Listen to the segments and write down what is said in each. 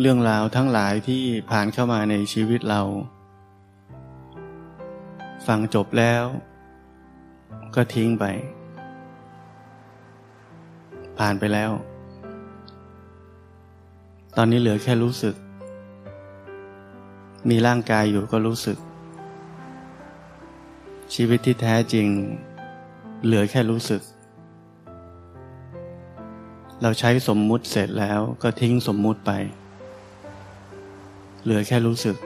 เรื่องราวทั้งหลายที่ผ่านเข้ามาในชีวิตเรา ฟังจบแล้ว ก็ทิ้งไป ผ่านไปแล้ว ตอนนี้เหลือแค่รู้สึก มีร่างกายอยู่ก็รู้สึก ชีวิตที่แท้จริง เหลือแค่รู้สึก เราใช้สมมุติเสร็จแล้วก็ทิ้งสมมุติไป เหลือแค่รู้สึก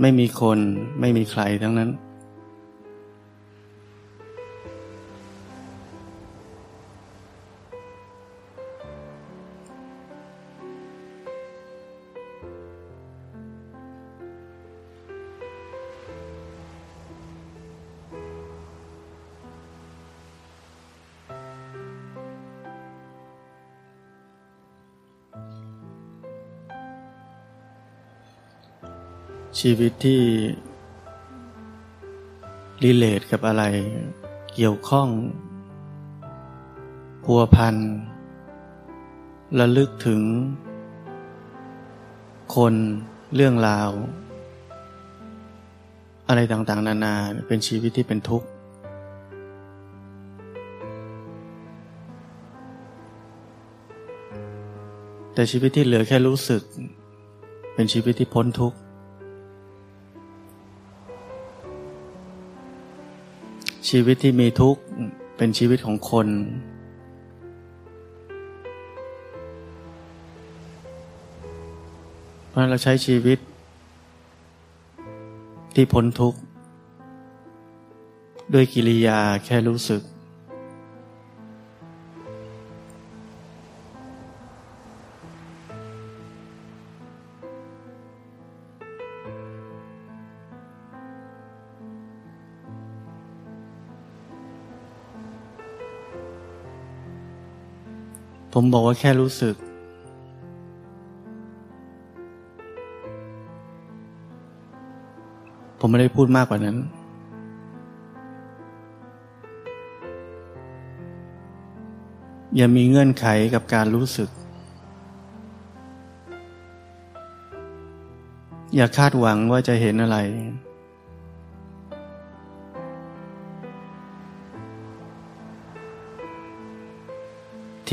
ไม่มีคนไม่มีใครทั้งนั้น ชีวิตที่รีเลทกับอะไร เกี่ยวข้อง พัวพันระลึกถึง คนเรื่องราว อะไรต่างๆ นานาเป็นชีวิตที่เป็นทุกข์ แต่ชีวิตที่เหลือแค่รู้สึก เป็นชีวิตที่พ้นทุกข์ ชีวิตที่มีทุกข์เป็นชีวิตของคน เพราะเราใช้ชีวิตที่พ้นทุกข์ ด้วยกิริยาแค่รู้สึก ผมบอกว่าแค่รู้สึก ผมไม่ได้พูดมากกว่านั้น อย่ามีเงื่อนไขกับการรู้สึก อย่าคาดหวังว่าจะเห็นอะไร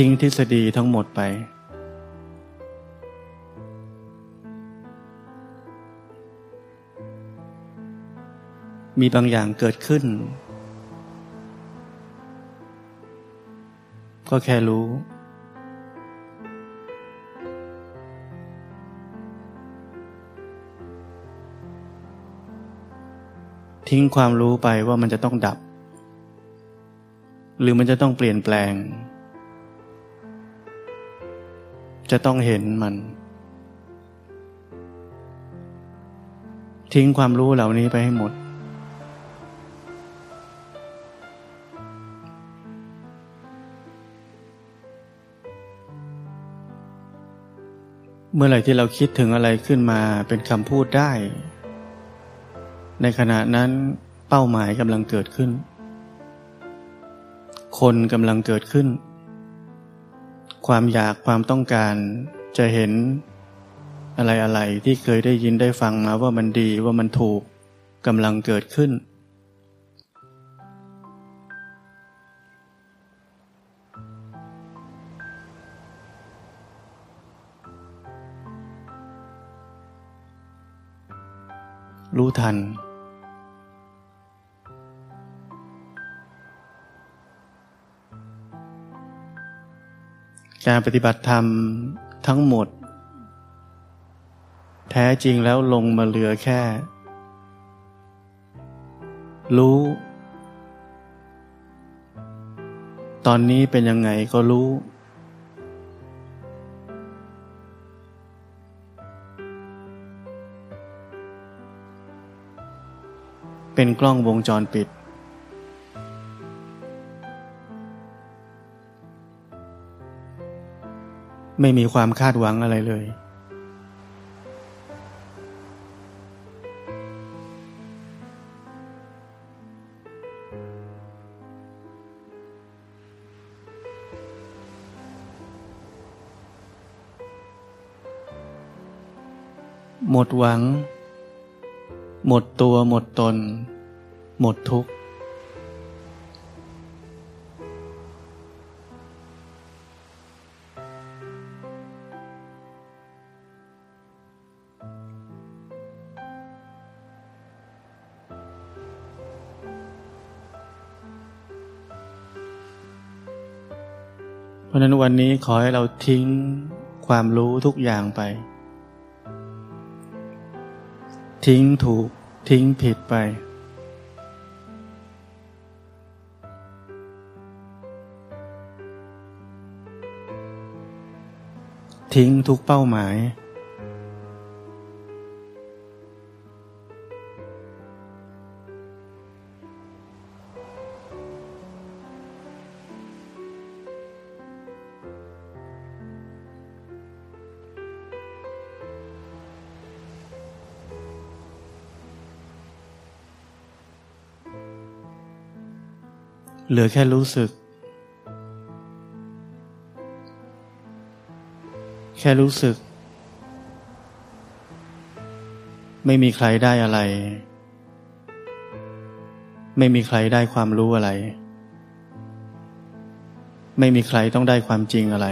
ทิ้งทฤษฎีทั้งหมดไป มีบางอย่างเกิดขึ้น ก็แค่รู้ ทิ้งความรู้ไปว่ามันจะต้องดับ หรือมันจะต้องเปลี่ยนแปลง จะต้องเห็นมัน ทิ้งความรู้เหล่านี้ไปให้หมด เมื่อไหร่ที่เราคิดถึงอะไรขึ้นมาเป็นคำพูดได้ ในขณะนั้นเป้าหมายกำลังเกิดขึ้น คนกำลังเกิดขึ้น ความอยากความต้องการจะเห็นอะไรอะไรที่เคยได้ยินได้ฟังมาว่ามันดีว่ามันถูกกำลังเกิดขึ้น รู้ทัน การปฏิบัติธรรมทั้งหมด แท้จริงแล้วลงมาเหลือแค่ รู้ ตอนนี้เป็นยังไงก็รู้ เป็นกล้องวงจรปิด ไม่มีความคาดหวังอะไรเลย หมดหวัง หมดตัวหมดตน หมดทุกข์ เพราะนั้นวันนี้ขอให้เราทิ้งความรู้ทุกอย่างไป ทิ้งถูกทิ้งผิดไป ทิ้งทุกเป้าหมาย ลือแค่รู้สึก แค่รู้สึก ไม่มีใครได้อะไร ไม่มีใครได้ความรู้อะไร ไม่มีใครต้องได้ความจริงอะไร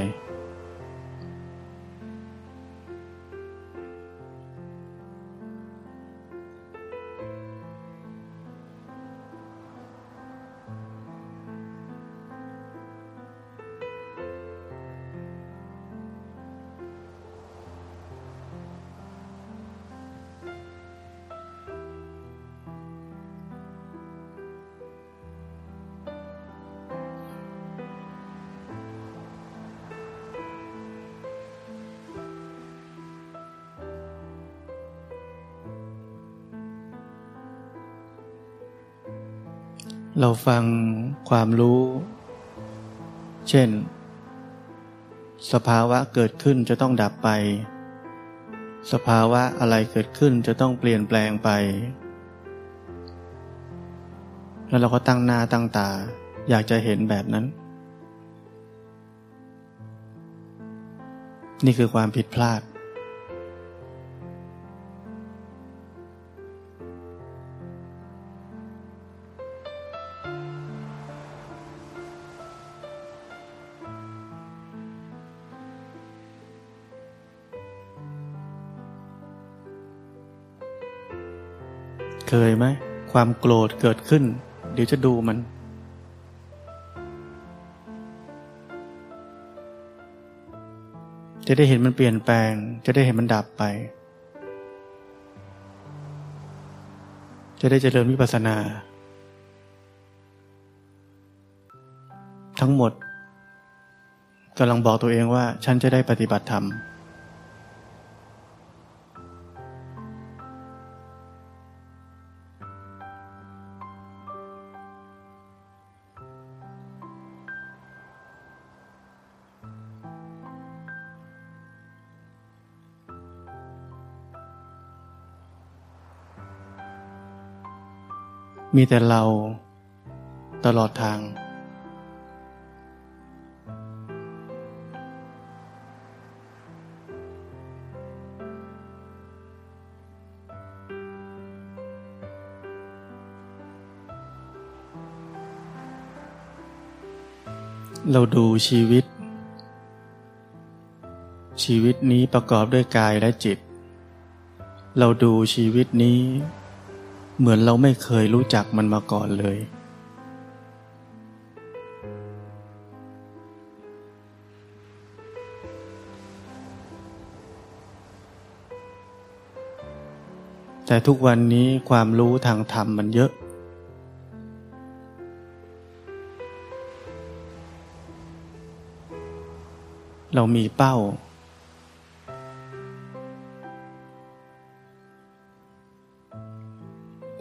เราฟังความรู้ เช่น สภาวะเกิดขึ้นจะต้องดับไป สภาวะอะไรเกิดขึ้นจะต้องเปลี่ยนแปลงไป แล้วเราก็ตั้งหน้าตั้งตา อยากจะเห็นแบบนั้น นี่คือความผิดพลาด เคยไหม ความโกรธเกิดขึ้น เดี๋ยวจะดูมัน จะได้เห็นมันเปลี่ยนแปลง จะได้เห็นมันดับไป จะได้เจริญวิปัสสนา ทั้งหมดกำลังบอกตัวเองว่า ฉันจะได้ปฏิบัติธรรม มีแต่เราตลอดทาง เราดูชีวิต ชีวิตนี้ประกอบด้วยกายและจิต เราดูชีวิตนี้ เหมือนเราไม่เคยรู้จักมันมาก่อนเลย แต่ทุกวันนี้ความรู้ทางธรรมมันเยอะเรามีเป้า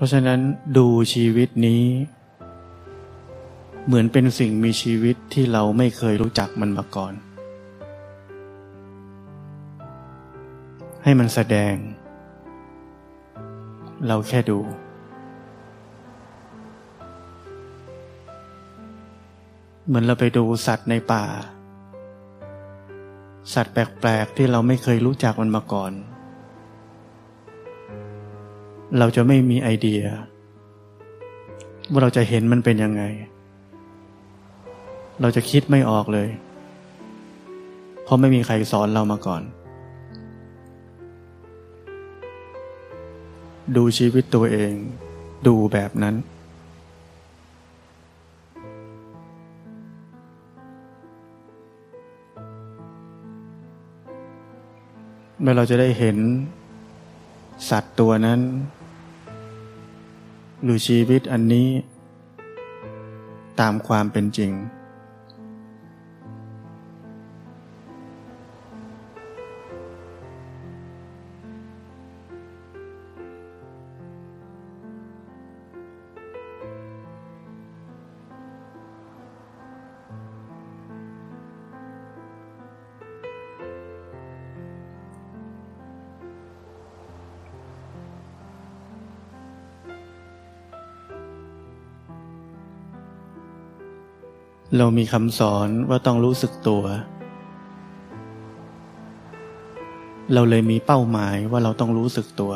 ะฉะนั้นดูชีวิตนี้ เหมือนเป็นสิ่งมีชีวิตที่เราไม่เคยรู้จักมันมาก่อน ให้มันแสดง เราแค่ดูเหมือนเราไปดูสัตว์ในป่า สัตว์แปลก ๆ ที่เราไม่เคยรู้จักมันมาก่อน เราจะไม่มีไอเดีย ว่าเราจะเห็นมันเป็นยังไง เราจะคิดไม่ออกเลย เพราะไม่มีใครสอนเรามาก่อน ดูชีวิตตัวเอง ดูแบบนั้น เมื่อเราจะได้เห็นสัตว์ตัวนั้น หรือชีวิตอันนี้ ตามความเป็นจริง เรามีคำสอนว่าต้องรู้สึกตัว เราเลยมีเป้าหมายว่าเราต้องรู้สึกตัว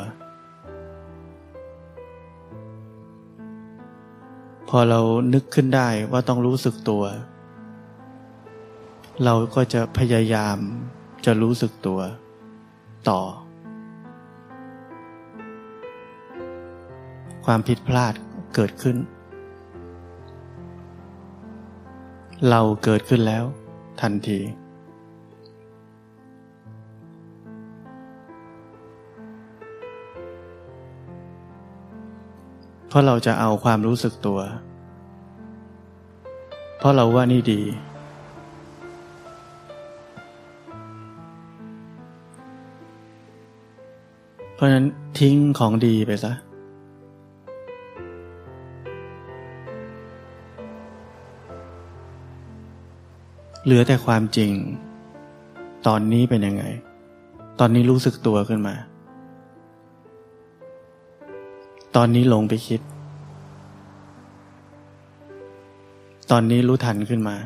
พอเรานึกขึ้นได้ว่าต้องรู้สึกตัว เราก็จะพยายามจะรู้สึกตัว ต่อ ความผิดพลาดเกิดขึ้น เราเกิดขึ้นแล้ว ทันที เพราะเราจะเอาความรู้สึกตัว เพราะเราว่านี่ดี เพราะนั้นทิ้งของดีไปซะ เหลือแต่ความจริง ตอนนี้เป็นยังไง ตอนนี้รู้สึกตัวขึ้นมา ตอนนี้หลงไปคิด ตอนนี้รู้ทันขึ้นมา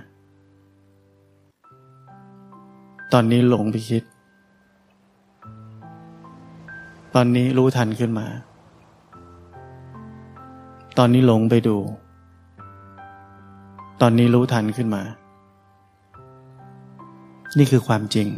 ตอนนี้หลงไปคิด ตอนนี้รู้ทันขึ้นมา ตอนนี้หลงไปดู ตอนนี้รู้ทันขึ้นมา นี่คือความจริง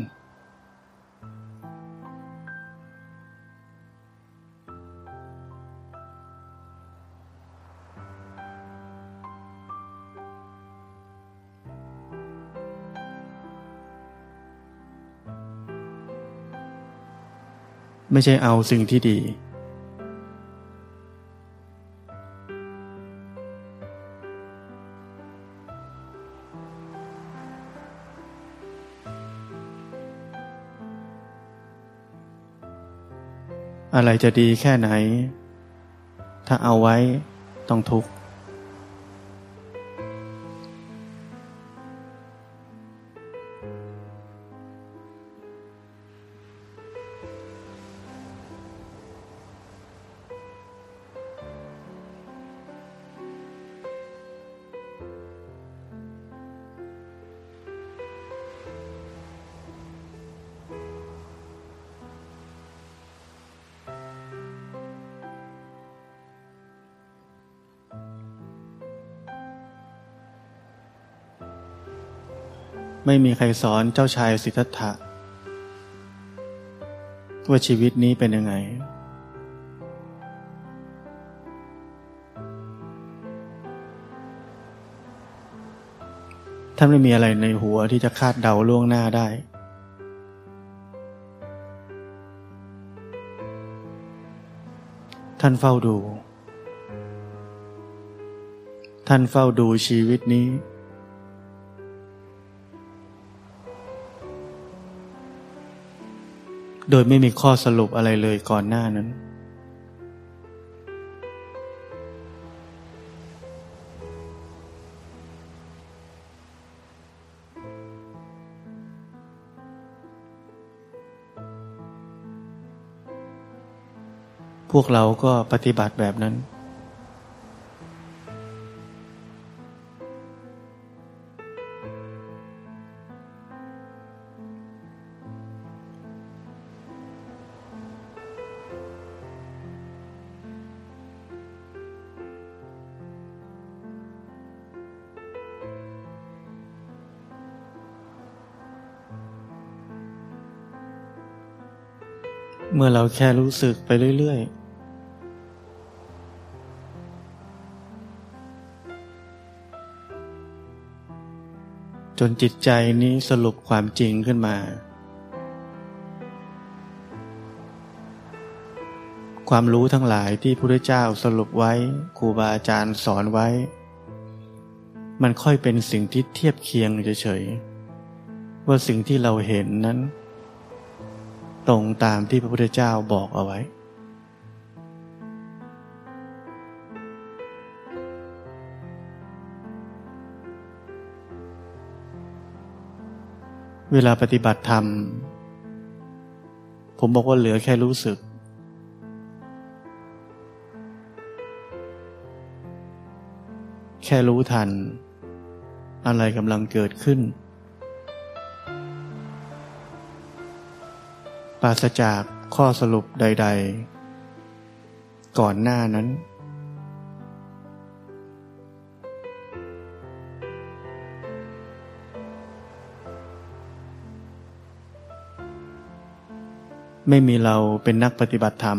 ไม่ใช่เอาสิ่งที่ดี อะไรจะดีแค่ไหน ถ้าเอาไว้ต้องทุกข์ ม่มีใครสอนเจ้าชายสิทธัตถะว่าชีวิตนี้เป็นยังไง ท่านไม่มีอะไรในหัวที่จะคาดเดาล่วงหน้าได้ ท่านเฝ้าดู ท่านเฝ้าดูชีวิตนี้ โดยไม่มีข้อสรุปอะไรเลยก่อนหน้านั้น พวกเราก็ปฏิบัติแบบนั้น เมื่อเราแค่รู้สึกไปเรื่อย ๆจนจิตใจนี้สรุปความจริงขึ้นมา ความรู้ทั้งหลายที่พระพุทธเจ้าสรุปไว้ครูบาอาจารย์สอนไว้ มันค่อยเป็นสิ่งที่เทียบเคียงเฉยๆว่าสิ่งที่เราเห็นนั้น ตรงตามที่พระพุทธเจ้าบอกเอาไว้ เวลาปฏิบัติธรรม ผมบอกว่าเหลือแค่รู้สึก แค่รู้ทัน อะไรกำลังเกิดขึ้น ปราศจากข้อสรุปใด ๆ ก่อนหน้านั้น ไม่มีเราเป็นนักปฏิบัติธรรม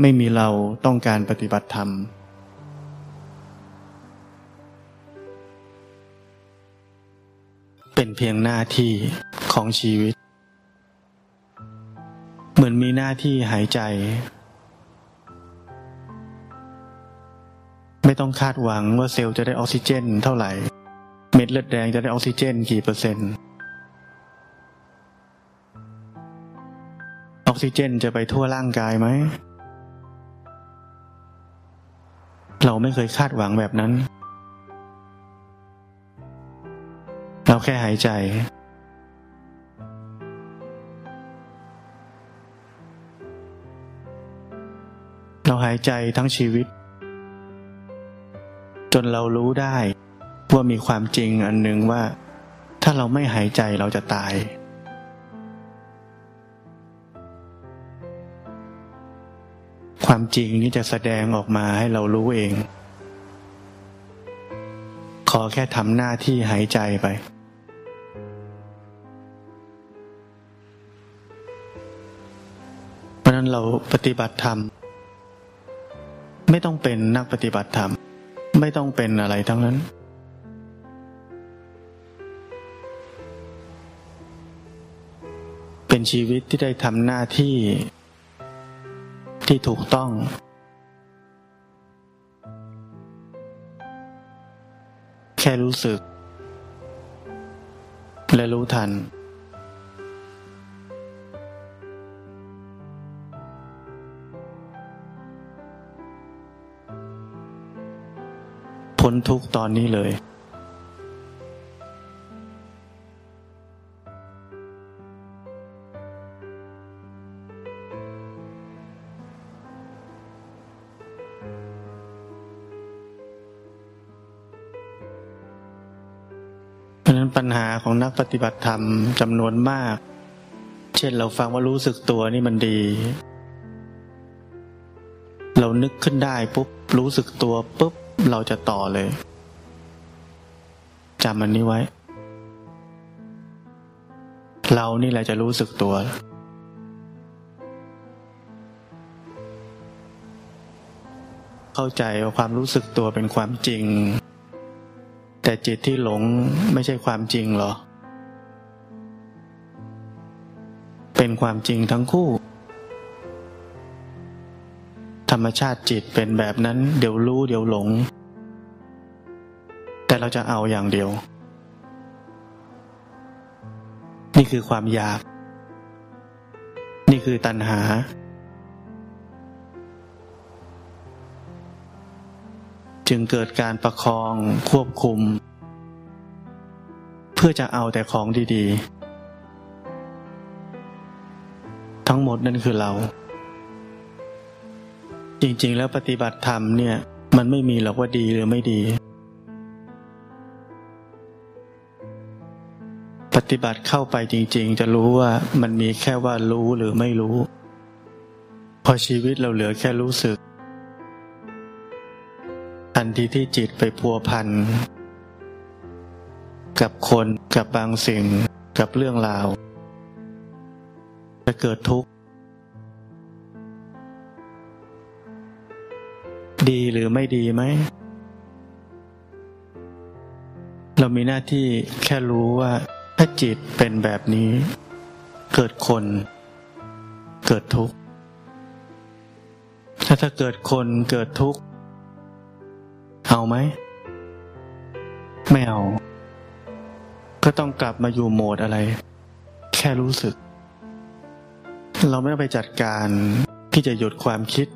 ไม่มีเราต้องการปฏิบัติธรรมเป็นเพียงหน้าที่ ของชีวิต เหมือนมีหน้าที่หายใจ ไม่ต้องคาดหวังว่าเซลล์จะได้ออกซิเจน เท่าไหร่ เม็ดเลือดแดงจะได้ออกซิเจน กี่เปอร์เซ็นต์ออกซิเจนจะไปทั่วร่างกายไหม เราไม่เคยคาดหวังแบบนั้น เราแค่หายใจ เราหายใจทั้งชีวิต จนเรารู้ได้ว่ามีความจริงอันหนึ่งว่า ถ้าเราไม่หายใจเราจะตาย ความจริงนี้จะแสดงออกมาให้เรารู้เอง ขอแค่ทำหน้าที่หายใจไปเพราะนั้นเราปฏิบัติธรรม ไม่ต้องเป็นนักปฏิบัติธรรม ไม่ต้องเป็นอะไรทั้งนั้น เป็นชีวิตที่ได้ทำหน้าที่ที่ถูกต้อง แค่รู้สึก และรู้ทัน พ้นทุกตอนนี้เลยเพราะนั้นปัญหาของนักปฏิบัติธรรมจำนวนมาก เช่นเราฟังว่ารู้สึกตัวนี่มันดี เรานึกขึ้นได้ปุ๊บรู้สึกตัวปุ๊บ เราจะต่อเลยจำมันนี้ไว้ เรานี่แหละจะรู้สึกตัว เข้าใจว่าความรู้สึกตัวเป็นความจริง แต่จิตที่หลงไม่ใช่ความจริงหรอ เป็นความจริงทั้งคู่ ธรรมชาติจิตเป็นแบบนั้นเดี๋ยวรู้เดี๋ยวหลง แต่เราจะเอาอย่างเดียว นี่คือความอยาก นี่คือตัณหา จึงเกิดการประคองควบคุม เพื่อจะเอาแต่ของดี ๆ ทั้งหมดนั่นคือเรา จริง ๆ แล้วปฏิบัติธรรมเนี่ย มันไม่มีหรอกว่าดีหรือไม่ดี ปฏิบัติเข้าไปจริง ๆ จะรู้ว่ามันมีแค่ว่ารู้หรือไม่รู้ พอชีวิตเราเหลือแค่รู้สึก ทันทีที่จิตไปพัวพันกับคนกับบางสิ่งกับเรื่องราว จะเกิดทุกข์ ดีหรือไม่ดีไหม เรามีหน้าที่แค่รู้ว่า ถ้าจิตเป็นแบบนี้ เกิดคน เกิดทุกข์ ถ้าถ้าเกิดคนเกิดทุกข์ เอาไหม ไม่เอา ก็ต้องกลับมาอยู่โหมดอะไร แค่รู้สึก เราไม่ต้องไปจัดการที่จะหยุดความคิด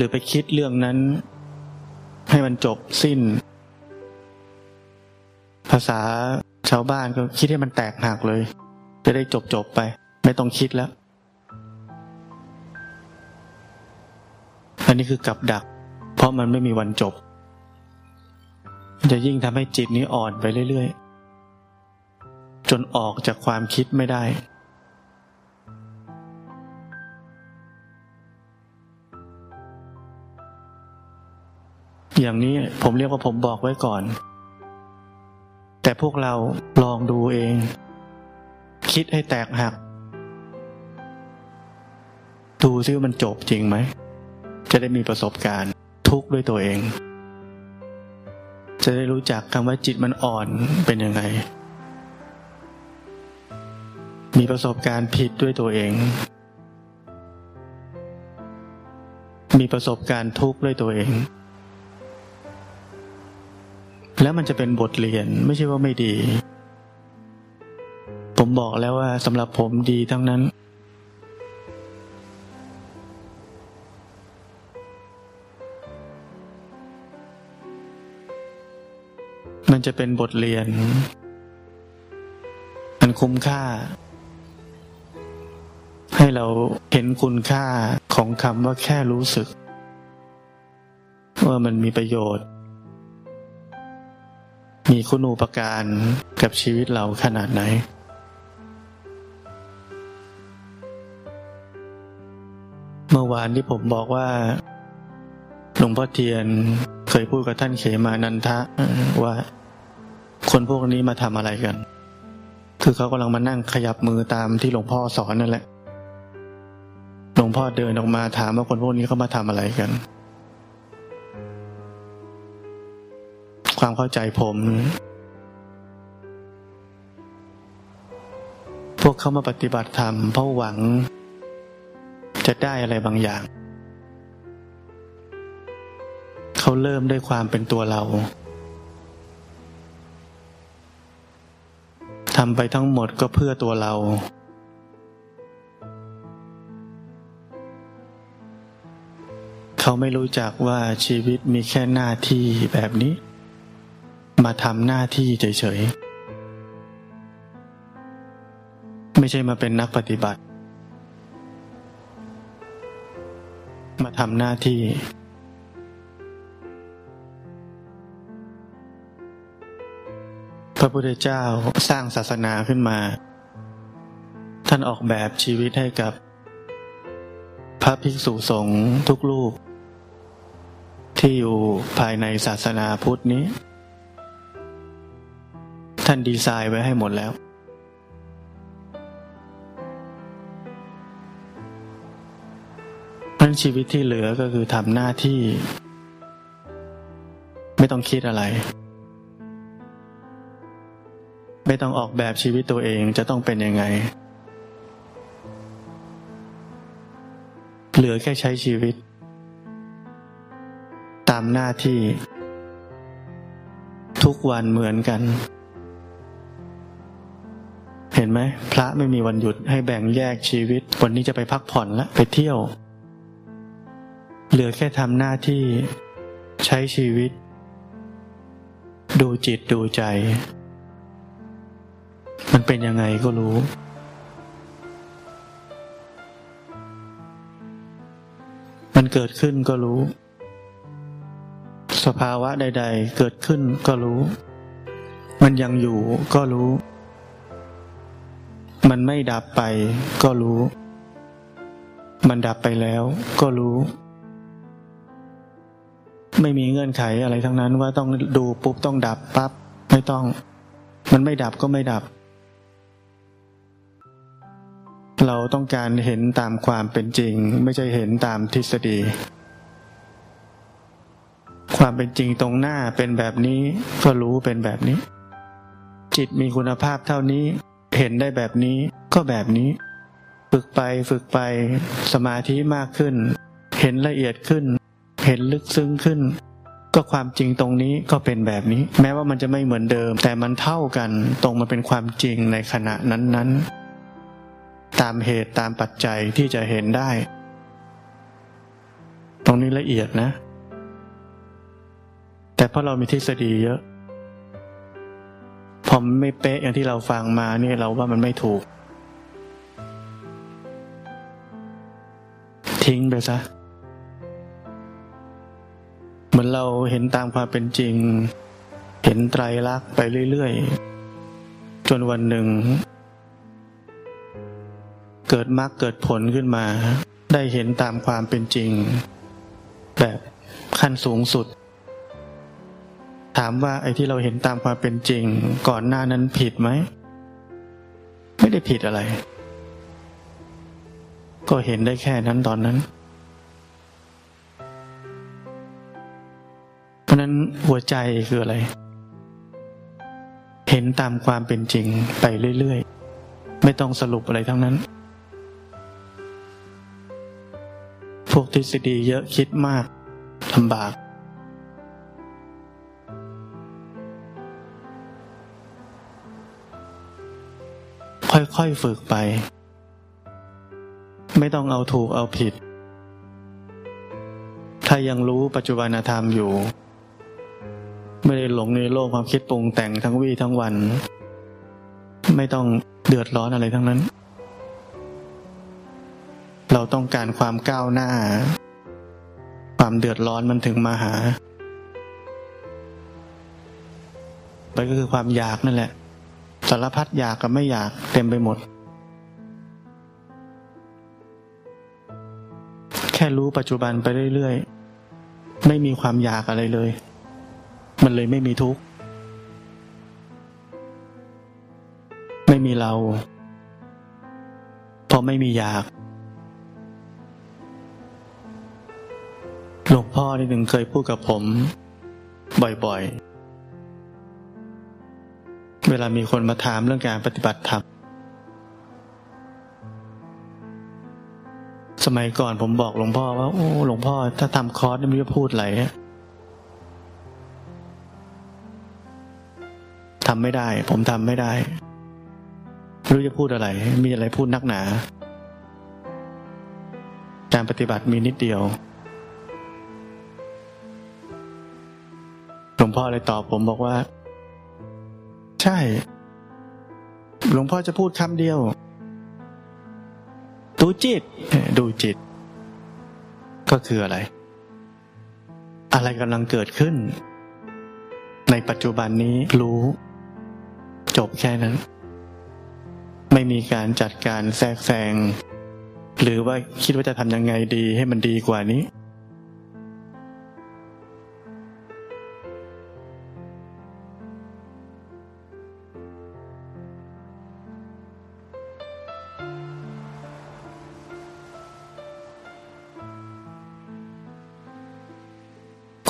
รือไปคิดเรื่องนั้น ให้มันจบสิ้น ภาษาชาวบ้านก็คิดให้มันแตกหักเลย จะได้จบจบไป ไม่ต้องคิดแล้ว อันนี้คือกับดัก เพราะมันไม่มีวันจบ จะยิ่งทำให้จิตนี้อ่อนไปเรื่อยๆ จนออกจากความคิดไม่ได้ อย่างนี้ผมเรียกว่าผมบอกไว้ก่อน แต่พวกเราลองดูเอง คิดให้แตกหัก ดูซิว่ามันจบจริงไหม จะได้มีประสบการณ์ทุกข์ด้วยตัวเอง จะได้รู้จักคำว่าจิตมันอ่อนเป็นยังไง มีประสบการณ์ผิดด้วยตัวเอง มีประสบการณ์ทุกข์ด้วยตัวเอง แล้วมันจะเป็นบทเรียนไม่ใช่ว่าไม่ดี ผมบอกแล้วว่าสำหรับผมดีทั้งนั้น มันจะเป็นบทเรียน มันคุ้มค่า ให้เราเห็นคุณค่าของคำว่าแค่รู้สึก ว่ามันมีประโยชน์ มีคุณูปการกับชีวิตเราขนาดไหน เมื่อวานที่ผมบอกว่าหลวงพ่อเทียนเคยพูดกับท่านเขมานันทะว่า คนพวกนี้มาทำอะไรกัน คือเขากำลังมานั่งขยับมือตามที่หลวงพ่อสอนนั่นแหละ หลวงพ่อเดินออกมาถามว่าคนพวกนี้เขามาทำอะไรกัน ความเข้าใจผม พวกเขามาปฏิบัติธรรมเพราะหวัง จะได้อะไรบางอย่าง เขาเริ่มด้วยความเป็นตัวเราทำไปทั้งหมดก็เพื่อตัวเรา เขาไม่รู้จักว่าชีวิตมีแค่หน้าที่แบบนี้ มาทำหน้าที่เฉยๆ ไม่ใช่มาเป็นนักปฏิบัติ มาทำหน้าที่ พระพุทธเจ้าสร้างศาสนาขึ้นมา ท่านออกแบบชีวิตให้กับ พระภิกษุสงฆ์ทุกลูกที่อยู่ภายในศาสนาพุทธนี้ ท่านดีไซน์ไว้ให้หมดแล้วนั้นชีวิตที่เหลือก็คือทำหน้าที่ ไม่ต้องคิดอะไร ไม่ต้องออกแบบชีวิตตัวเองจะต้องเป็นยังไง เหลือแค่ใช้ชีวิต ตามหน้าที่ ทุกวันเหมือนกัน นไหมพระไม่มีวันหยุดให้แบ่งแยกชีวิต วันนี้จะไปพักผ่อนละไปเที่ยว เหลือแค่ทำหน้าที่ใช้ชีวิต ดูจิตดูใจ มันเป็นยังไงก็รู้มันเกิดขึ้นก็รู้ สภาวะใด ๆ เกิดขึ้นก็รู้ มันยังอยู่ก็รู้ มันไม่ดับไปก็รู้ มันดับไปแล้วก็รู้ ไม่มีเงื่อนไขอะไรทั้งนั้นว่าต้องดูปุ๊บต้องดับปั๊บไม่ต้อง มันไม่ดับก็ไม่ดับ เราต้องการเห็นตามความเป็นจริง ไม่ใช่เห็นตามทฤษฎี ความเป็นจริงตรงหน้าเป็นแบบนี้ก็รู้เป็นแบบนี้ จิตมีคุณภาพเท่านี้ เห็นได้แบบนี้ก็แบบนี้ ฝึกไปฝึกไปสมาธิมากขึ้น เห็นละเอียดขึ้น เห็นลึกซึ้งขึ้น ก็ความจริงตรงนี้ก็เป็นแบบนี้ แม้ว่ามันจะไม่เหมือนเดิม แต่มันเท่ากันตรงมันเป็นความจริงในขณะนั้นๆ ตามเหตุตามปัจจัยที่จะเห็นได้ ตรงนี้ละเอียดนะ แต่เพราะเรามีทฤษฎีเยอะ พอไม่เป๊ะอย่างที่เราฟังมาเนี่ยเราว่ามันไม่ถูก ทิ้งไปซะเหมือนเราเห็นตามความเป็นจริง เห็นไตรลักษณ์ไปเรื่อยๆ จนวันหนึ่ง เกิดมรรคเกิดผลขึ้นมา ได้เห็นตามความเป็นจริง แบบขั้นสูงสุด ถามว่าไอ้ที่เราเห็นตามความเป็นจริง ก่อนหน้านั้นผิดไหม ไม่ได้ผิดอะไร ก็เห็นได้แค่นั้นตอนนั้น เพราะนั้นหัวใจคืออะไร เห็นตามความเป็นจริงไปเรื่อยๆ ไม่ต้องสรุปอะไรทั้งนั้น พวกทฤษฎีเยอะคิดมากลำบาก ค่อยๆฝึกไป ไม่ต้องเอาถูกเอาผิด ถ้ายังรู้ปัจจุบันธรรมอยู่ ไม่ได้หลงในโลกความคิดปรุงแต่งทั้งวี่ทั้งวัน ไม่ต้องเดือดร้อนอะไรทั้งนั้น เราต้องการความก้าวหน้า ความเดือดร้อนมันถึงมาหาไปก็คือความอยากนั่นแหละ สารพัดอยากกับไม่อยากเต็มไปหมด แค่รู้ปัจจุบันไปเรื่อยๆ ไม่มีความอยากอะไรเลย มันเลยไม่มีทุกข์ ไม่มีเรา เพราะไม่มีอยากหลวงพ่อที่หนึ่งเคยพูดกับผม บ่อยๆ เวลามีคนมาถามเรื่องการปฏิบัติธรรมสมัยก่อนผมบอกหลวงพ่อว่า โอ้หลวงพ่อถ้าทำคอร์สไม่รู้จะพูดอะไรทำไม่ได้ ผมทำไม่ได้ไม่รู้จะพูดอะไร มีอะไรพูดนักหนา การปฏิบัติมีนิดเดียว หลวงพ่อเลยตอบผมบอกว่า ใช่ หลวงพ่อจะพูดคำเดียว ดูจิต ดูจิต ก็คืออะไร อะไรกำลังเกิดขึ้น ในปัจจุบันนี้รู้ จบแค่นั้น ไม่มีการจัดการแทรกแซง หรือว่าคิดว่าจะทำยังไงดีให้มันดีกว่านี้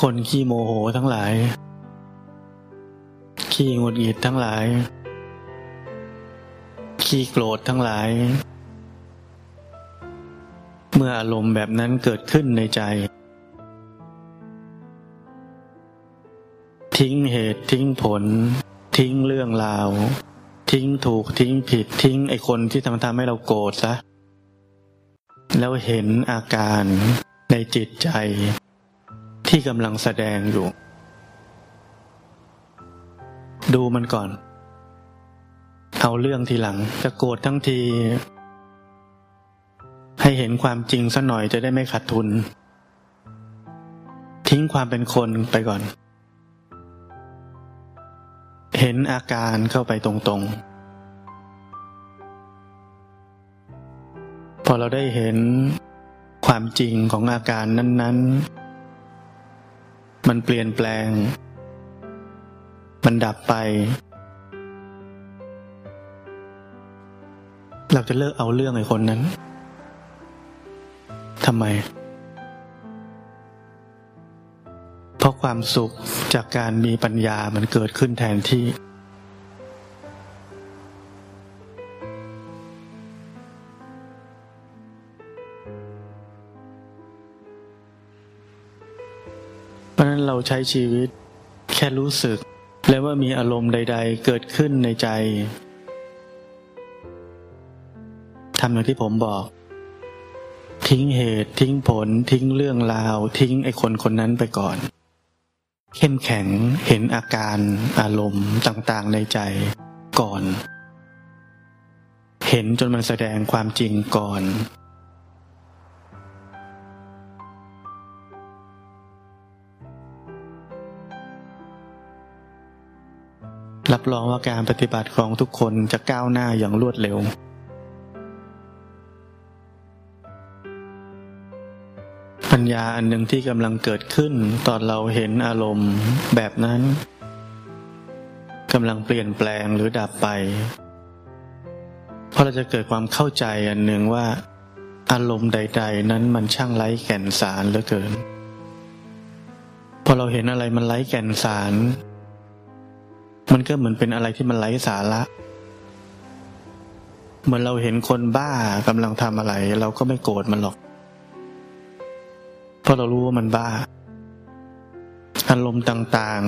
คนขี้โมโหทั้งหลาย ขี้งุดหงิดทั้งหลาย ขี้โกรธทั้งหลาย เมื่ออารมณ์แบบนั้นเกิดขึ้นในใจ ทิ้งเหตุทิ้งผล ทิ้งเรื่องราว ทิ้งถูกทิ้งผิดทิ้งไอคนที่ทำทำให้เราโกรธซะแล้วเห็นอาการในจิตใจ ที่กำลังแสดงอยู่ ดูมันก่อน เอาเรื่องทีหลังจะโกรธทั้งที ให้เห็นความจริงสัหน่อยจะได้ไม่ขาดทุน ทิ้งความเป็นคนไปก่อน เห็นอาการเข้าไปตรงๆพอเราได้เห็นความจริงของอาการนั้น ๆ มันเปลี่ยนแปลง มันดับไป เราจะเลิกเอาเรื่องไอ้คนนั้นทำไม เพราะความสุขจากการมีปัญญามันเกิดขึ้นแทนที่ ใช้ชีวิต แค่รู้สึก และว่ามีอารมณ์ใด ๆ เกิดขึ้นในใจทำอย่างที่ผมบอก ทิ้งเหตุทิ้งผล ทิ้งเรื่องราว ทิ้งไอ้คนคนนั้นไปก่อน เข้มแข็งเห็นอาการอารมณ์ต่างๆในใจก่อน เห็นจนมันแสดงความจริงก่อน รับรองว่าการปฏิบัติของทุกคนจะก้าวหน้าอย่างรวดเร็วปัญญาอันหนึ่งที่กำลังเกิดขึ้นตอนเราเห็นอารมณ์แบบนั้นกำลังเปลี่ยนแปลงหรือดับไป เพราะเราจะเกิดความเข้าใจอันหนึ่งว่า อารมณ์ใด ๆ นั้นมันช่างไร้แก่นสารเหลือเกิน พอเราเห็นอะไรมันไร้แก่นสาร มันก็เหมือนเป็นอะไรที่มันไร้สาระ เหมือนเราเห็นคนบ้ากำลังทำอะไร เราก็ไม่โกรธมันหรอก เพราะเรารู้ว่ามันบ้า อารมณ์ต่าง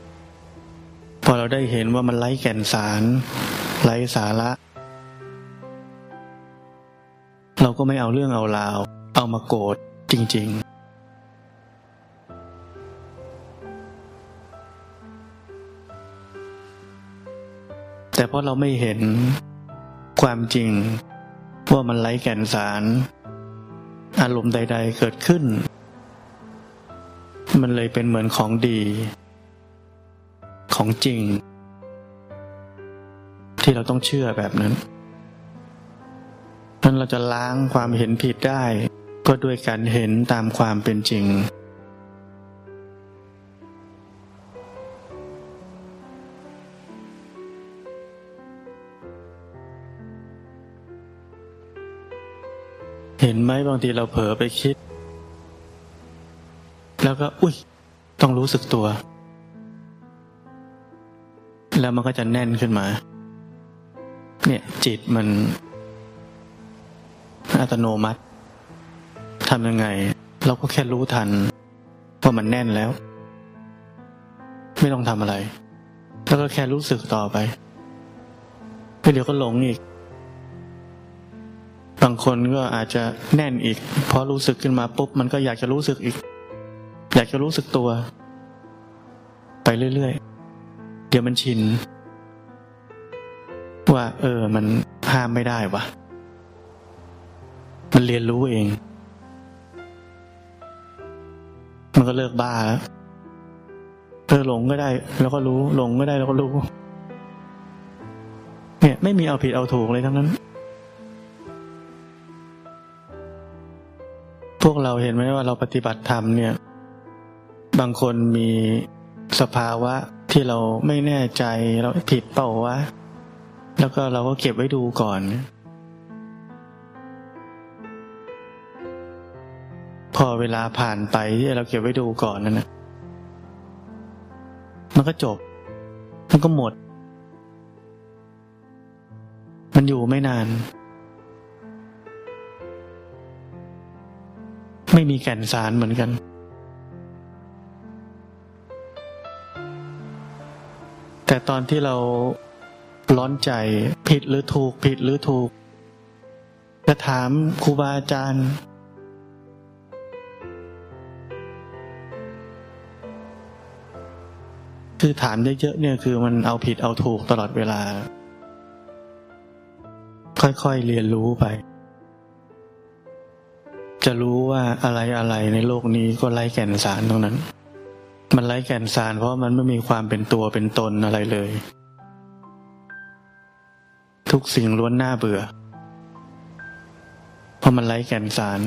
ๆ พอเราได้เห็นว่ามันไร้แก่นสาร ไร้สาระ เราก็ไม่เอาเรื่องเอาราว เอามาโกรธจริง ๆ เพราะเราไม่เห็นความจริงว่ามันไร้แก่นสาร อารมณ์ใด ๆ เกิดขึ้น มันเลยเป็นเหมือนของดี ของจริง ที่เราต้องเชื่อแบบนั้นนั้นเราจะล้างความเห็นผิดได้ ก็ด้วยการเห็นตามความเป็นจริง ไหมบางทีเราเผลอไปคิด แล้วก็อุ้ยต้องรู้สึกตัว แล้วมันก็จะแน่นขึ้นมา เนี่ยจิตมันอัตโนมัติทำยังไง เราก็แค่รู้ทันว่ามันแน่นแล้ว ไม่ต้องทำอะไร แล้วก็แค่รู้สึกต่อไปเดี๋ยวก็หลงอีก บางคนก็อาจจะแน่นอีกพอรู้สึกขึ้นมาปุ๊บมันก็อยากจะรู้สึกอีก อยากจะรู้สึกตัว ไปเรื่อยๆ เดี๋ยวมันชิน ว่า เออ มันห้ามไม่ได้วะมันเรียนรู้เอง มันก็เลิกบ้าแล้วเออหลงก็ได้ แล้วก็รู้ หลงก็ได้แล้วก็รู้ เนี่ย ไม่มีเอาผิดเอาถูกเลยทั้งนั้น พวกเราเห็นไหมว่าเราปฏิบัติธรรมเนี่ย บางคนมีสภาวะที่เราไม่แน่ใจเราผิดเปล่าวะ แล้วก็เราก็เก็บไว้ดูก่อน พอเวลาผ่านไปที่เราเก็บไว้ดูก่อนนั่นนะมันก็จบ มันก็หมด มันอยู่ไม่นาน ไม่มีแก่นสารเหมือนกัน แต่ตอนที่เราร้อนใจผิดหรือถูกผิดหรือถูก จะถามครูบาอาจารย์ คือถามเยอะๆเนี่ยคือมันเอาผิดเอาถูกตลอดเวลา ค่อยๆเรียนรู้ไป จะรู้ว่าอะไรอะไรในโลกนี้ก็ไร้แก่นสารตรงนั้น มันไร้แก่นสารเพราะมันไม่มีความเป็นตัวเป็นตนอะไรเลย ทุกสิ่งล้วนน่าเบื่อ เพราะมันไร้แก่นสาร